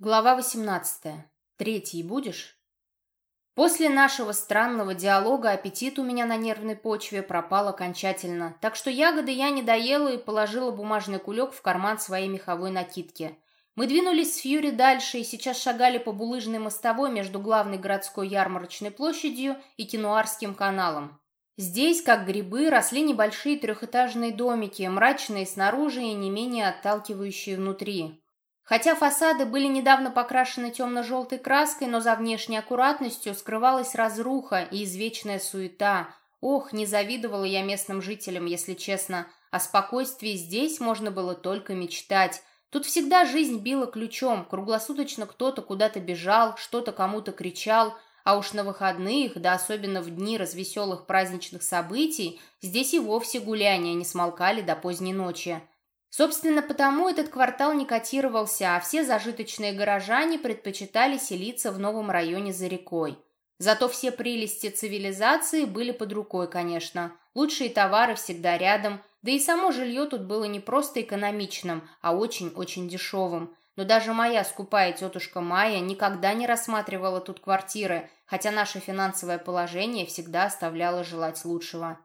Глава 18. Третий будешь? После нашего странного диалога аппетит у меня на нервной почве пропал окончательно, так что ягоды я не доела и положила бумажный кулек в карман своей меховой накидки. Мы двинулись с Фьюри дальше и сейчас шагали по булыжной мостовой между главной городской ярмарочной площадью и Кинуарским каналом. Здесь, как грибы, росли небольшие трехэтажные домики, мрачные снаружи и не менее отталкивающие внутри. Хотя фасады были недавно покрашены темно-желтой краской, но за внешней аккуратностью скрывалась разруха и извечная суета. Ох, не завидовала я местным жителям, если честно. О спокойствии здесь можно было только мечтать. Тут всегда жизнь била ключом, круглосуточно кто-то куда-то бежал, что-то кому-то кричал, а уж на выходных, да особенно в дни развеселых праздничных событий, здесь и вовсе гуляния не смолкали до поздней ночи. Собственно, потому этот квартал не котировался, а все зажиточные горожане предпочитали селиться в новом районе за рекой. Зато все прелести цивилизации были под рукой, конечно. Лучшие товары всегда рядом, да и само жилье тут было не просто экономичным, а очень-очень дешевым. Но даже моя скупая тетушка Майя никогда не рассматривала тут квартиры, хотя наше финансовое положение всегда оставляло желать лучшего.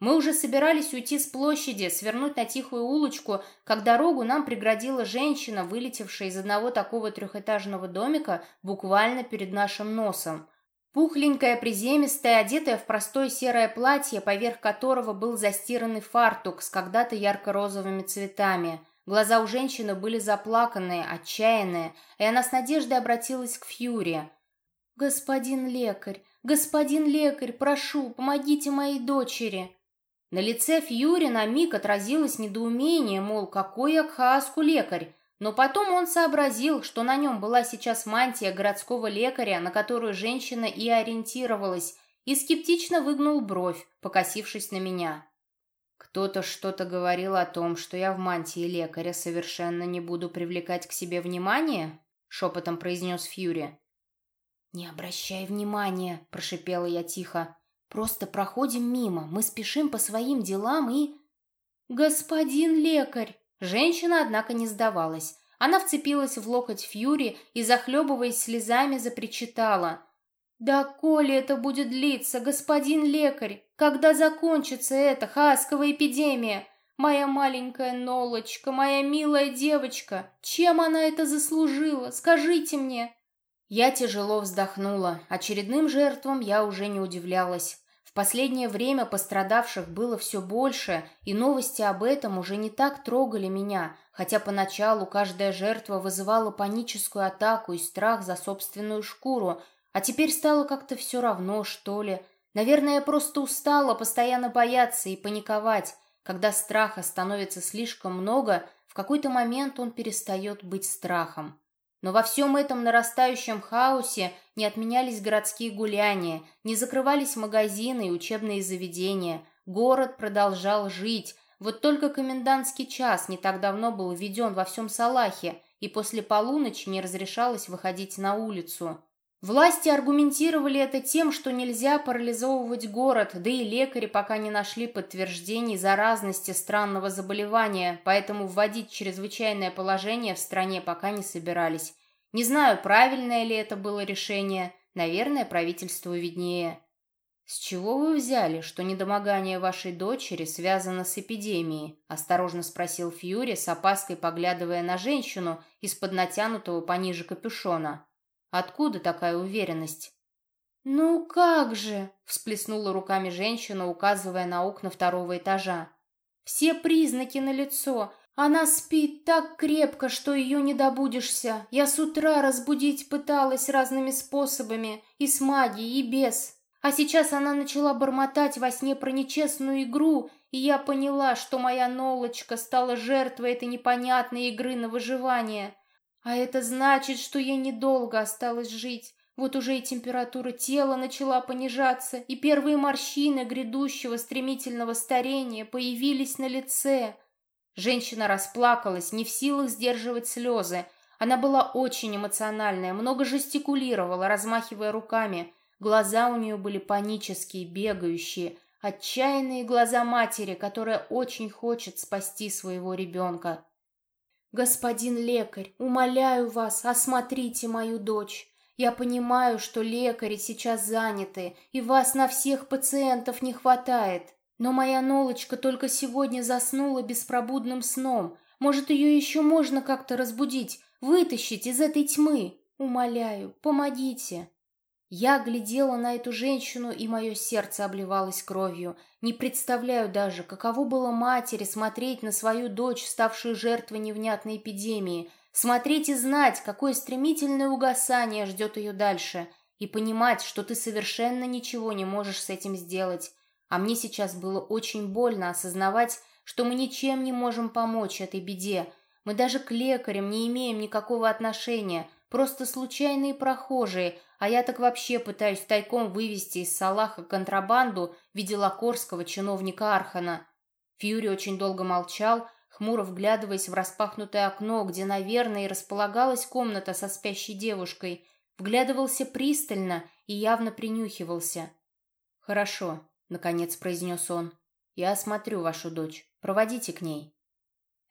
Мы уже собирались уйти с площади, свернуть на тихую улочку, как дорогу нам преградила женщина, вылетевшая из одного такого трехэтажного домика буквально перед нашим носом. Пухленькая, приземистая, одетая в простое серое платье, поверх которого был застиранный фартук с когда-то ярко-розовыми цветами. Глаза у женщины были заплаканные, отчаянные, и она с надеждой обратилась к Фьюри. «Господин лекарь, господин лекарь, прошу, помогите моей дочери!» На лице Фьюри на миг отразилось недоумение, мол, какой к лекарь, но потом он сообразил, что на нем была сейчас мантия городского лекаря, на которую женщина и ориентировалась, и скептично выгнул бровь, покосившись на меня. Кто-то что-то говорил о том, что я в мантии лекаря совершенно не буду привлекать к себе внимание, шепотом произнес Фьюри. «Не обращай внимания», — прошипела я тихо. Просто проходим мимо, мы спешим по своим делам и... «Господин лекарь!» Женщина, однако, не сдавалась. Она вцепилась в локоть Фьюри и, захлебываясь слезами, запричитала. «Да коли это будет длиться, господин лекарь? Когда закончится эта хаасковая эпидемия? Моя маленькая Нолочка, моя милая девочка, чем она это заслужила? Скажите мне!» Я тяжело вздохнула. Очередным жертвам я уже не удивлялась последнее время пострадавших было все больше, и новости об этом уже не так трогали меня, хотя поначалу каждая жертва вызывала паническую атаку и страх за собственную шкуру, а теперь стало как-то все равно, что ли. Наверное, я просто устала постоянно бояться и паниковать. Когда страха становится слишком много, в какой-то момент он перестает быть страхом. Но во всем этом нарастающем хаосе не отменялись городские гуляния, не закрывались магазины и учебные заведения. Город продолжал жить. Вот только комендантский час не так давно был введен во всем Салахе, и после полуночи не разрешалось выходить на улицу. Власти аргументировали это тем, что нельзя парализовывать город, да и лекари пока не нашли подтверждений заразности странного заболевания, поэтому вводить чрезвычайное положение в стране пока не собирались. Не знаю, правильное ли это было решение, наверное, правительству виднее. «С чего вы взяли, что недомогание вашей дочери связано с эпидемией?» – осторожно спросил Фьюри, с опаской поглядывая на женщину из-под натянутого пониже капюшона. Откуда такая уверенность? «Ну как же!» — всплеснула руками женщина, указывая на окна второго этажа. «Все признаки налицо. Она спит так крепко, что ее не добудешься. Я с утра разбудить пыталась разными способами, и с магией, и без. А сейчас она начала бормотать во сне про нечестную игру, и я поняла, что моя Нолочка стала жертвой этой непонятной игры на выживание. А это значит, что ей недолго осталось жить. Вот уже и температура тела начала понижаться, и первые морщины грядущего стремительного старения появились на лице. Женщина расплакалась, не в силах сдерживать слезы. Она была очень эмоциональная, много жестикулировала, размахивая руками. Глаза у нее были панические, бегающие, отчаянные глаза матери, которая очень хочет спасти своего ребенка. «Господин лекарь, умоляю вас, осмотрите мою дочь. Я понимаю, что лекари сейчас заняты, и вас на всех пациентов не хватает. Но моя Нолочка только сегодня заснула беспробудным сном. Может, ее еще можно как-то разбудить, вытащить из этой тьмы? Умоляю, помогите!» Я глядела на эту женщину, и мое сердце обливалось кровью. Не представляю даже, каково было матери смотреть на свою дочь, ставшую жертвой невнятной эпидемии, смотреть и знать, какое стремительное угасание ждет ее дальше, и понимать, что ты совершенно ничего не можешь с этим сделать. А мне сейчас было очень больно осознавать, что мы ничем не можем помочь этой беде. Мы даже к лекарям не имеем никакого отношения, просто случайные прохожие, а я так вообще пытаюсь тайком вывести из Салаха контрабанду в виде лакорского чиновника Архана. Фьюри очень долго молчал, хмуро вглядываясь в распахнутое окно, где, наверное, и располагалась комната со спящей девушкой, вглядывался пристально и явно принюхивался. «Хорошо», — наконец произнес он, — «я осмотрю вашу дочь. Проводите к ней».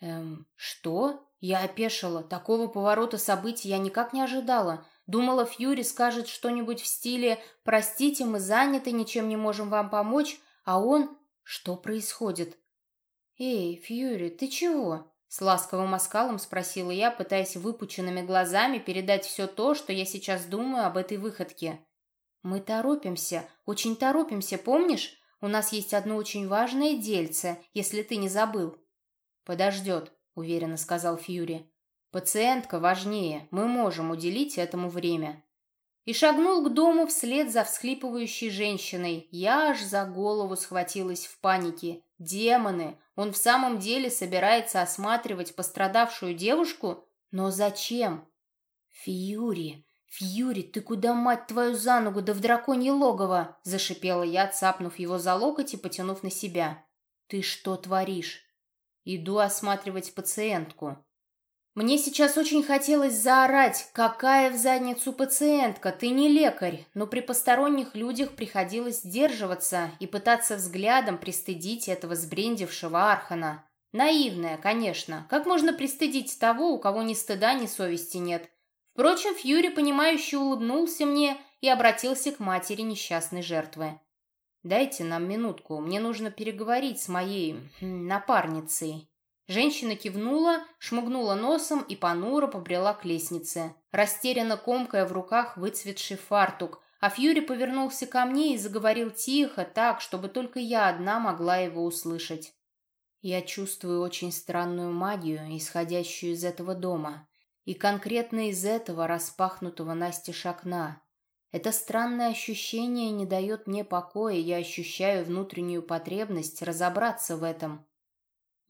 «Эм, что?» Я опешила. Такого поворота событий я никак не ожидала. Думала, Фьюри скажет что-нибудь в стиле «Простите, мы заняты, ничем не можем вам помочь», а он... Что происходит? «Эй, Фьюри, ты чего?» С ласковым оскалом спросила я, пытаясь выпученными глазами передать все то, что я сейчас думаю об этой выходке. «Мы торопимся, очень торопимся, помнишь? У нас есть одно очень важное дельце, если ты не забыл». «Подождет», — уверенно сказал Фьюри. Пациентка важнее, мы можем уделить этому время. И шагнул к дому вслед за всхлипывающей женщиной. Я аж за голову схватилась в панике. Демоны! Он в самом деле собирается осматривать пострадавшую девушку? Но зачем? Фьюри, Фьюри, ты куда, мать твою, за ногу, да в драконье логово? Зашипела я, цапнув его за локоть и потянув на себя. Ты что творишь? Иду осматривать пациентку. Мне сейчас очень хотелось заорать, какая в задницу пациентка, ты не лекарь, но при посторонних людях приходилось сдерживаться и пытаться взглядом пристыдить этого сбрендившего Архана. Наивная, конечно. Как можно пристыдить того, у кого ни стыда, ни совести нет? Впрочем, Фьюри, понимающе улыбнулся мне и обратился к матери несчастной жертвы. «Дайте нам минутку, мне нужно переговорить с моей напарницей». Женщина кивнула, шмыгнула носом и понуро побрела к лестнице, растерянно комкая в руках выцветший фартук, а Фьюри повернулся ко мне и заговорил тихо, так, чтобы только я одна могла его услышать. «Я чувствую очень странную магию, исходящую из этого дома, и конкретно из этого распахнутого настежь окна. Это странное ощущение не дает мне покоя, я ощущаю внутреннюю потребность разобраться в этом».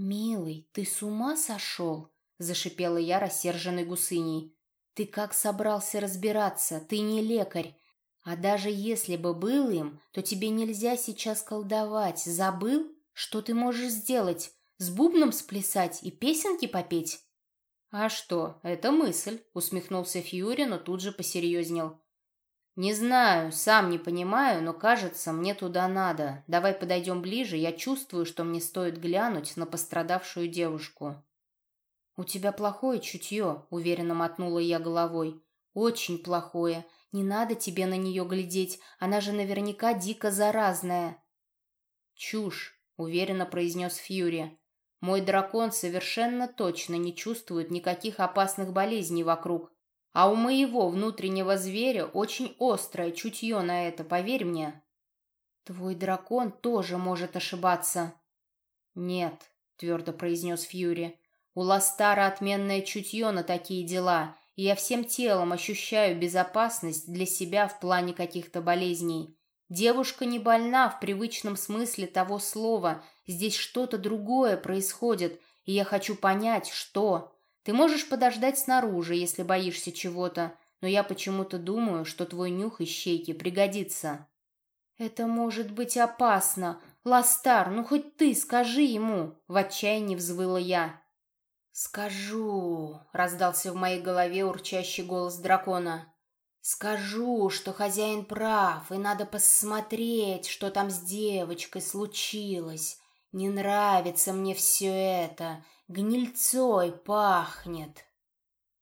«Милый, ты с ума сошел?» — зашипела я рассерженной гусыней. «Ты как собрался разбираться? Ты не лекарь. А даже если бы был им, то тебе нельзя сейчас колдовать. Забыл? Что ты можешь сделать? С бубном сплясать и песенки попеть?» «А что, это мысль», — усмехнулся Фьюри, но тут же посерьезнел. «Не знаю, сам не понимаю, но кажется, мне туда надо. Давай подойдем ближе, я чувствую, что мне стоит глянуть на пострадавшую девушку». «У тебя плохое чутье», — уверенно мотнула я головой. «Очень плохое. Не надо тебе на нее глядеть, она же наверняка дико заразная». «Чушь», — уверенно произнес Фьюри. «Мой дракон совершенно точно не чувствует никаких опасных болезней вокруг. А у моего внутреннего зверя очень острое чутье на это, поверь мне. Твой дракон тоже может ошибаться. Нет, твердо произнес Фьюри. У Ластара отменное чутье на такие дела, и я всем телом ощущаю безопасность для себя в плане каких-то болезней. Девушка не больна в привычном смысле того слова. Здесь что-то другое происходит, и я хочу понять, что. Ты можешь подождать снаружи, если боишься чего-то, но я почему-то думаю, что твой нюх ищейки пригодится». «Это может быть опасно. Ластар, ну хоть ты скажи ему!» — в отчаянии взвыла я. «Скажу!» — раздался в моей голове урчащий голос дракона. «Скажу, что хозяин прав, и надо посмотреть, что там с девочкой случилось. Не нравится мне все это. Гнильцой пахнет.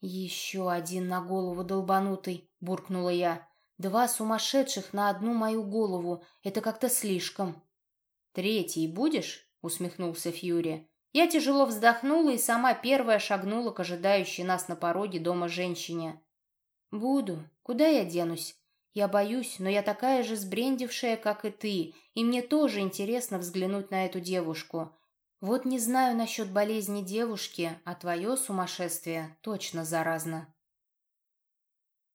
Еще один на голову долбанутый, буркнула я. Два сумасшедших на одну мою голову. Это как-то слишком. Третий будешь? усмехнулся Фьюри. Я тяжело вздохнула и сама первая шагнула к ожидающей нас на пороге дома женщине. «Буду. Куда я денусь? Я боюсь, но я такая же сбрендившая, как и ты, и мне тоже интересно взглянуть на эту девушку. Вот не знаю насчет болезни девушки, а твое сумасшествие точно заразно».